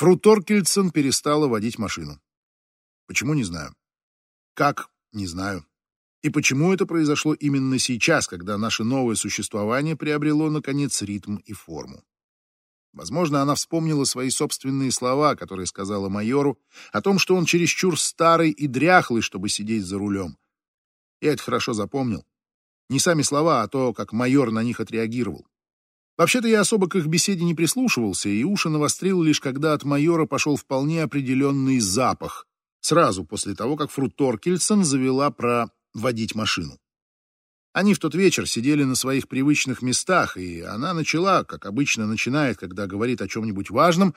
Фру Торкельсон перестала водить машину. Почему, не знаю. Как, не знаю. И почему это произошло именно сейчас, когда наше новое существование приобрело, наконец, ритм и форму. Возможно, она вспомнила свои собственные слова, которые сказала майору, о том, что он чересчур старый и дряхлый, чтобы сидеть за рулем. Я это хорошо запомнил. Не сами слова, а то, как майор на них отреагировал. Вообще-то я особо к их беседе не прислушивался, и уши навострил лишь когда от майора пошел вполне определенный запах, сразу после того, как Фру Торкельсон завела про водить машину. Они в тот вечер сидели на своих привычных местах, и она начала, как обычно начинает, когда говорит о чем-нибудь важном,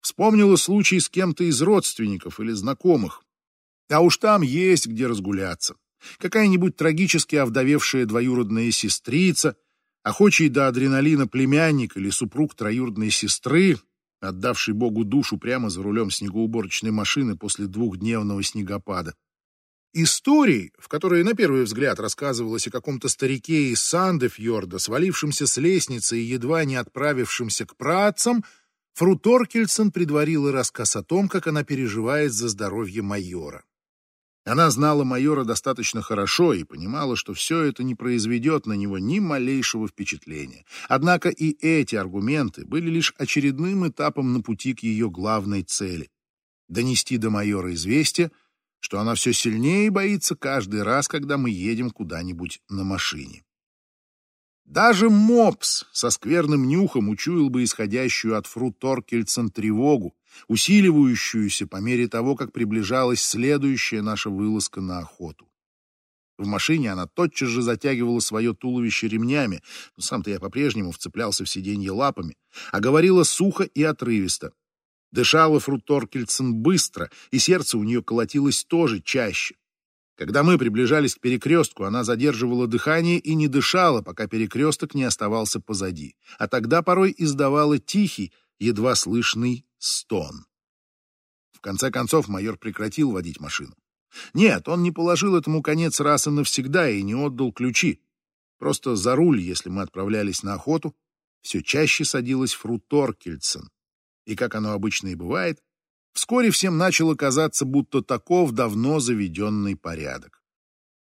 вспомнила случай с кем-то из родственников или знакомых. А уж там есть где разгуляться. Какая-нибудь трагически овдовевшая двоюродная сестрица, охочий до адреналина племянник или супруг троюродной сестры, отдавший Богу душу прямо за рулем снегоуборочной машины после двухдневного снегопада. Историй, в которой на первый взгляд рассказывалось о каком-то старике из Сандефьорда, свалившемся с лестницы и едва не отправившемся к працам, Фру Торкельсон предварила рассказ о том, как она переживает за здоровье майора. Она знала майора достаточно хорошо и понимала, что все это не произведет на него ни малейшего впечатления. Однако и эти аргументы были лишь очередным этапом на пути к ее главной цели — донести до майора известие, что она все сильнее боится каждый раз, когда мы едем куда-нибудь на машине. Даже мопс со скверным нюхом учуял бы исходящую от Фру Торкельсон тревогу, усиливающуюся по мере того, как приближалась следующая наша вылазка на охоту. В машине она тотчас же затягивала свое туловище ремнями, сам-то я по-прежнему вцеплялся в сиденье лапами, а говорила сухо и отрывисто. Дышала Фру Торкельсон быстро, и сердце у нее колотилось тоже чаще. Когда мы приближались к перекрестку, она задерживала дыхание и не дышала, пока перекресток не оставался позади, а тогда порой издавала тихий, едва слышный стон. В конце концов майор прекратил водить машину. Нет, он не положил этому конец раз и навсегда и не отдал ключи. Просто за руль, если мы отправлялись на охоту, все чаще садилась Фру Торкельсон, и, как оно обычно и бывает, вскоре всем начало казаться, будто таков давно заведенный порядок.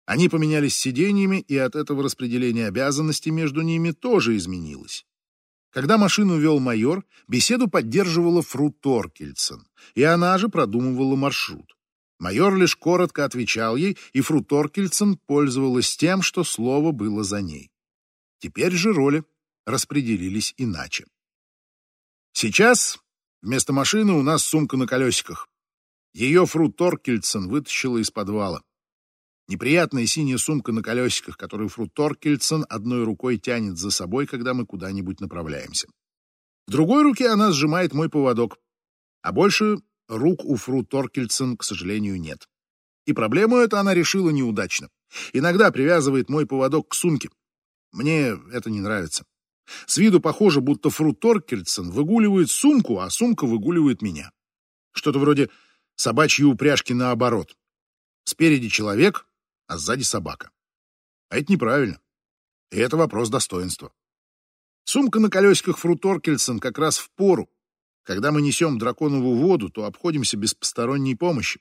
Они поменялись сиденьями, и от этого распределение обязанностей между ними тоже изменилось. Когда машину вел майор, беседу поддерживала Фру Торкельсон, и она же продумывала маршрут. Майор лишь коротко отвечал ей, и Фру Торкельсон пользовалась тем, что слово было за ней. Теперь же роли распределились иначе. Сейчас Вместо машины у нас сумка на колесиках. Ее фру Торкельсон вытащила из подвала. Неприятная синяя сумка на колесиках, которую фру Торкельсон одной рукой тянет за собой, когда мы куда-нибудь направляемся. В другой руке она сжимает мой поводок, а больше рук у фру Торкельсон, к сожалению, нет. И проблему эту она решила неудачно. Иногда привязывает мой поводок к сумке. Мне это не нравится. С виду похоже, будто Фру Торкельсон выгуливает сумку, а сумка выгуливает меня. Что-то вроде собачьей упряжки наоборот. Спереди человек, а сзади собака. А это неправильно. И это вопрос достоинства. Сумка на колесиках Фру Торкельсон как раз в пору. Когда мы несем драконовую воду, то обходимся без посторонней помощи.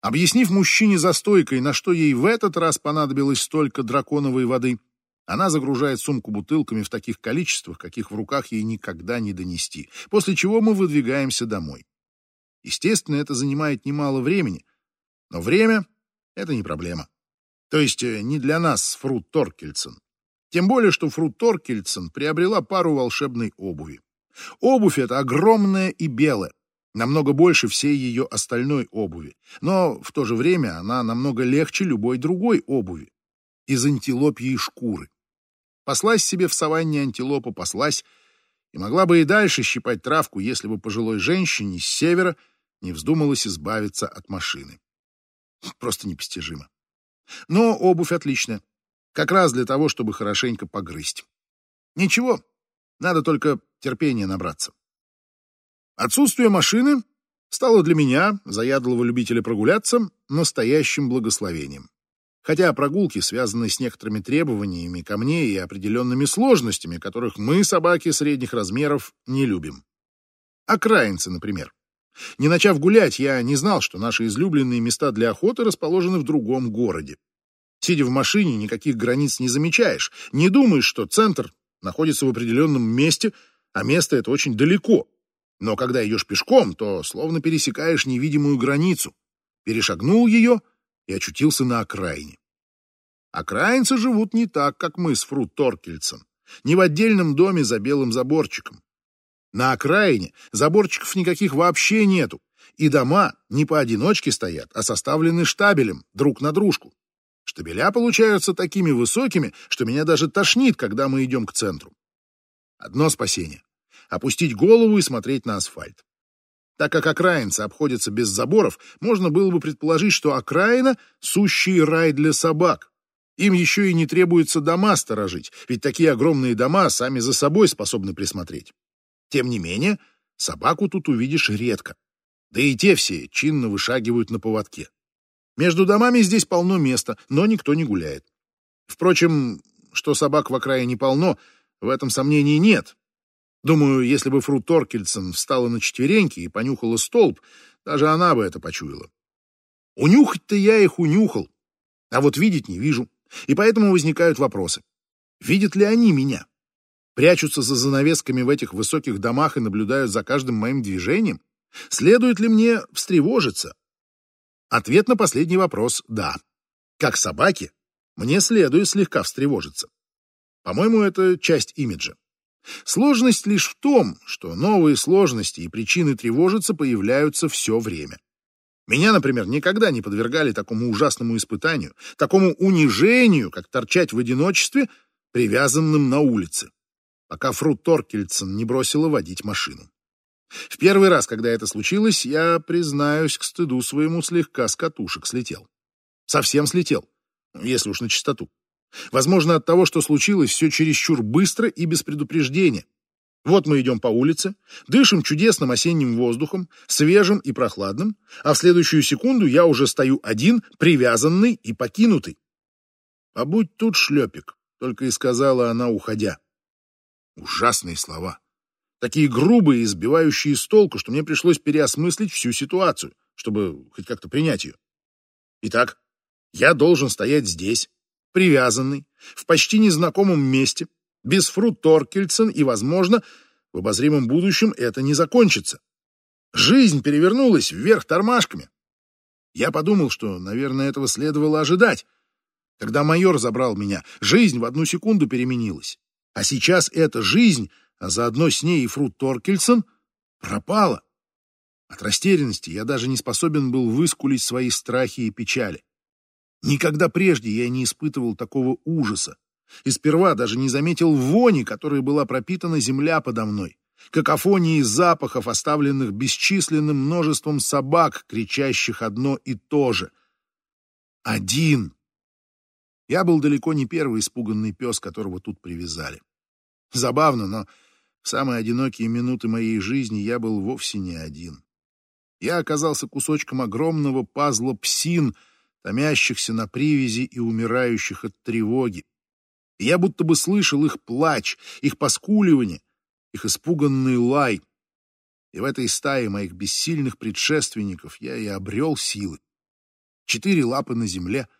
Объяснив мужчине за стойкой, на что ей в этот раз понадобилось столько драконовой воды, она загружает сумку бутылками в таких количествах, каких в руках ей никогда не донести, после чего мы выдвигаемся домой. Естественно, это занимает немало времени, но время — это не проблема. То есть э, не для нас с Фрут Торкельсон. Тем более, что Фрут Торкельсон приобрела пару волшебной обуви. Обувь эта огромная и белая, намного больше всей ее остальной обуви, но в то же время она намного легче любой другой обуви из антилопьей шкуры. Паслась себе в саванне антилопа, паслась, и могла бы и дальше щипать травку, если бы пожилой женщине с севера не вздумалась избавиться от машины. Просто непостижимо. Но обувь отличная. Как раз для того, чтобы хорошенько погрызть. Ничего, надо только терпения набраться. Отсутствие машины стало для меня, заядлого любителя прогуляться, настоящим благословением. Хотя прогулки связаны с некоторыми требованиями ко мне и определенными сложностями, которых мы, собаки средних размеров, не любим. Окраинцы, например. Не начав гулять, я не знал, что наши излюбленные места для охоты расположены в другом городе. Сидя в машине, никаких границ не замечаешь, не думаешь, что центр находится в определенном месте, а место это очень далеко. Но когда идешь пешком, то словно пересекаешь невидимую границу. Перешагнул ее и очутился на окраине. Окраинцы живут не так, как мы с Фру Торкельцем, не в отдельном доме за белым заборчиком. На окраине заборчиков никаких вообще нету, и дома не поодиночке стоят, а составлены штабелем, друг на дружку. Штабеля получаются такими высокими, что меня даже тошнит, когда мы идем к центру. Одно спасение — опустить голову и смотреть на асфальт. Так как окраинцы обходятся без заборов, можно было бы предположить, что окраина — сущий рай для собак. Им еще и не требуется дома сторожить, ведь такие огромные дома сами за собой способны присмотреть. Тем не менее, собаку тут увидишь редко. Да и те все чинно вышагивают на поводке. Между домами здесь полно места, но никто не гуляет. Впрочем, что собак в окраине полно, в этом сомнений нет. Думаю, если бы Фру Торкельсон встала на четвереньки и понюхала столб, даже она бы это почуяла. Унюхать-то я их унюхал, а вот видеть не вижу. И поэтому возникают вопросы. Видят ли они меня? прячутся за занавесками в этих высоких домах и наблюдают за каждым моим движением? Следует ли мне встревожиться? Ответ на последний вопрос — да. Как собаке, мне следует слегка встревожиться. По-моему, это часть имиджа. Сложность лишь в том, что новые сложности и причины тревожиться появляются все время. Меня, например, никогда не подвергали такому ужасному испытанию, такому унижению, как торчать в одиночестве, привязанным на улице пока Фру Торкельсон не бросила водить машину. В первый раз, когда это случилось, я, признаюсь, к стыду своему слегка с катушек слетел. Совсем слетел, если уж на чистоту. Возможно, от того, что случилось все чересчур быстро и без предупреждения. Вот мы идем по улице, дышим чудесным осенним воздухом, свежим и прохладным, а в следующую секунду я уже стою один, привязанный и покинутый. «Побудь тут, шлепик», — только и сказала она, уходя. Ужасные слова. Такие грубые и сбивающие с толку, что мне пришлось переосмыслить всю ситуацию, чтобы хоть как-то принять ее. Итак, я должен стоять здесь, привязанный, в почти незнакомом месте, без Фру Торкельсен, и, возможно, в обозримом будущем это не закончится. Жизнь перевернулась вверх тормашками. Я подумал, что, наверное, этого следовало ожидать. Когда майор забрал меня, жизнь в одну секунду переменилась. А сейчас эта жизнь, а заодно с ней и Фрут Торкельсон, пропала. От растерянности я даже не способен был выскулить свои страхи и печали. Никогда прежде я не испытывал такого ужаса. И сперва даже не заметил вони, которой была пропитана земля подо мной, какофонии запахов, оставленных бесчисленным множеством собак, кричащих одно и то же. Один я был далеко не первый испуганный пес, которого тут привязали. Забавно, но в самые одинокие минуты моей жизни я был вовсе не один. Я оказался кусочком огромного пазла псин, томящихся на привязи и умирающих от тревоги. И я будто бы слышал их плач, их поскуливание, их испуганный лай. И в этой стае моих бессильных предшественников я и обрел силы. Четыре лапы на земле —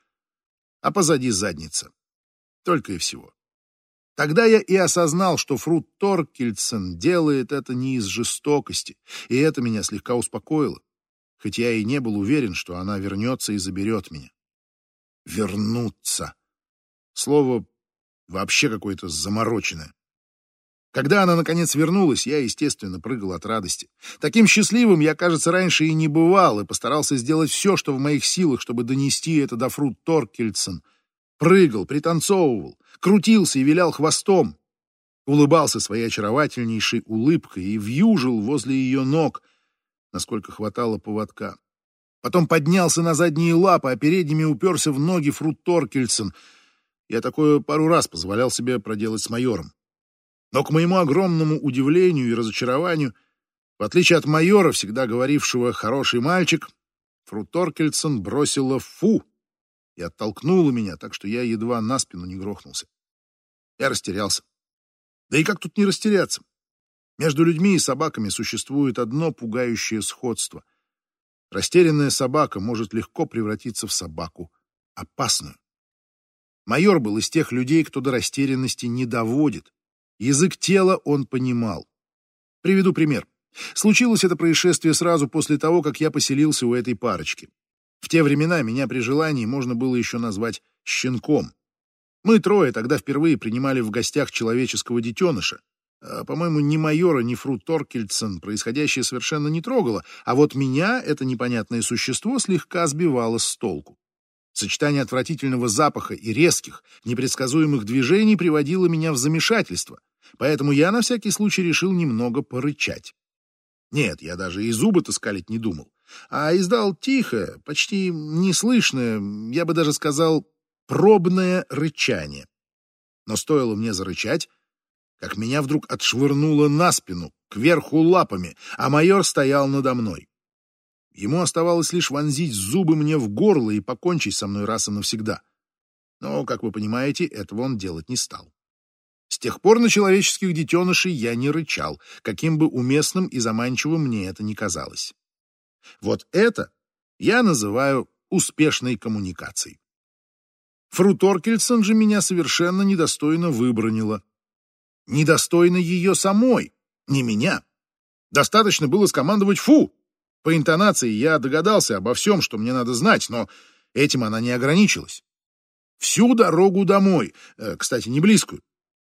а позади задница. Только и всего. Тогда я и осознал, что Фрут Торкельсен делает это не из жестокости, и это меня слегка успокоило, хоть я и не был уверен, что она вернется и заберет меня. Вернуться. Слово вообще какое-то замороченное. Когда она, наконец, вернулась, я, естественно, прыгал от радости. Таким счастливым я, кажется, раньше и не бывал, и постарался сделать все, что в моих силах, чтобы донести это до Фрут Торкельсон. Прыгал, пританцовывал, крутился и вилял хвостом. Улыбался своей очаровательнейшей улыбкой и вьюжил возле ее ног, насколько хватало поводка. Потом поднялся на задние лапы, а передними уперся в ноги Фрут Торкельсон. Я такое пару раз позволял себе проделать с майором. Но к моему огромному удивлению и разочарованию, в отличие от майора, всегда говорившего «хороший мальчик», Фру Торкельсон бросила «фу» и оттолкнула меня, так что я едва на спину не грохнулся. Я растерялся. Да и как тут не растеряться? Между людьми и собаками существует одно пугающее сходство. Растерянная собака может легко превратиться в собаку опасную. Майор был из тех людей, кто до растерянности не доводит. Язык тела он понимал. Приведу пример. Случилось это происшествие сразу после того, как я поселился у этой парочки. В те времена меня при желании можно было еще назвать щенком. Мы трое тогда впервые принимали в гостях человеческого детеныша. А, по-моему, ни майора, ни фру Торкельсон происходящее совершенно не трогало, а вот меня это непонятное существо слегка сбивало с толку. Сочетание отвратительного запаха и резких, непредсказуемых движений приводило меня в замешательство, поэтому я на всякий случай решил немного порычать. Нет, я даже и зубы-то скалить не думал, а издал тихое, почти неслышное, я бы даже сказал, пробное рычание. Но стоило мне зарычать, как меня вдруг отшвырнуло на спину, кверху лапами, а майор стоял надо мной. Ему оставалось лишь вонзить зубы мне в горло и покончить со мной раз и навсегда. Но, как вы понимаете, этого он делать не стал. С тех пор на человеческих детенышей я не рычал, каким бы уместным и заманчивым мне это ни казалось. Вот это я называю успешной коммуникацией. Фру Торкельсон же меня совершенно недостойно выбронила. Недостойно ее самой, не меня. Достаточно было скомандовать «фу», по интонации я догадался обо всем, что мне надо знать, но этим она не ограничилась. Всю дорогу домой, э, кстати, не близкую,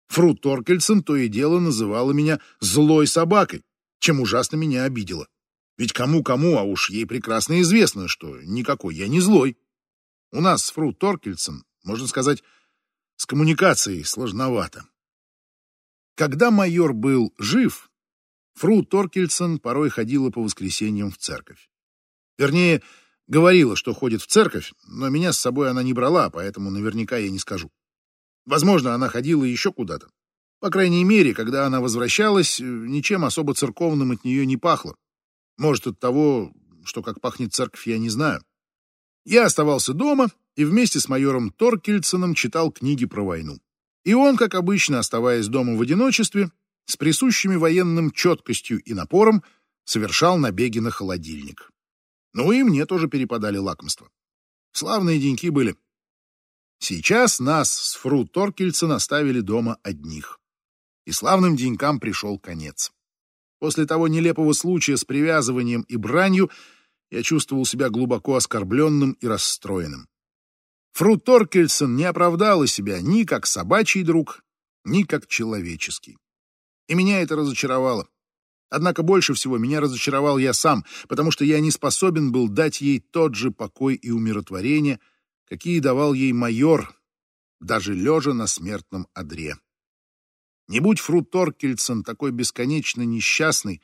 Фру Торкельсон то и дело называла меня «злой собакой», чем ужасно меня обидела. Ведь кому-кому, а уж ей прекрасно известно, что никакой я не злой. У нас с Фру Торкельсон, можно сказать, с коммуникацией сложновато. Когда майор был жив, Фру Торкельсон порой ходила по воскресеньям в церковь. Вернее, говорила, что ходит в церковь, но меня с собой она не брала, поэтому наверняка я не скажу. Возможно, она ходила еще куда-то. По крайней мере, когда она возвращалась, ничем особо церковным от нее не пахло. Может, от того, что как пахнет церковь, я не знаю. Я оставался дома и вместе с майором Торкельсоном читал книги про войну. И он, как обычно, оставаясь дома в одиночестве, с присущими военным четкостью и напором совершал набеги на холодильник. Ну и мне тоже перепадали лакомства. Славные деньки были. Сейчас нас с Фру Торкельсон оставили дома одних. И славным денькам пришел конец. После того нелепого случая с привязыванием и бранью я чувствовал себя глубоко оскорбленным и расстроенным. Фру Торкельсон не оправдала себя ни как собачий друг, ни как человеческий. И меня это разочаровало. Однако больше всего меня разочаровал я сам, потому что я не способен был дать ей тот же покой и умиротворение, какие давал ей майор, даже лежа на смертном одре. Не будь Фру Торкельсон такой бесконечно несчастной,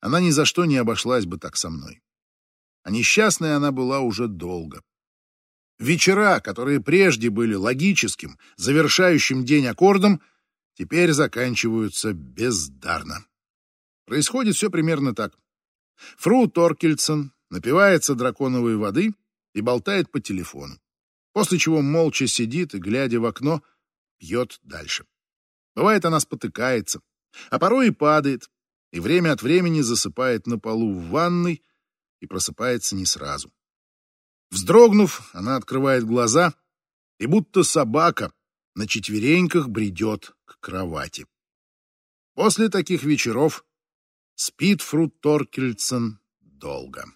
она ни за что не обошлась бы так со мной. А несчастной она была уже долго. Вечера, которые прежде были логическим, завершающим день аккордом, теперь заканчиваются бездарно. Происходит все примерно так. Фру Торкельсон напивается драконовой воды и болтает по телефону, после чего молча сидит и, глядя в окно, пьет дальше. Бывает, она спотыкается, а порой и падает, и время от времени засыпает на полу в ванной и просыпается не сразу. Вздрогнув, она открывает глаза и будто собака на четвереньках бредет к кровати. После таких вечеров спит Фрут Торкельсон долго.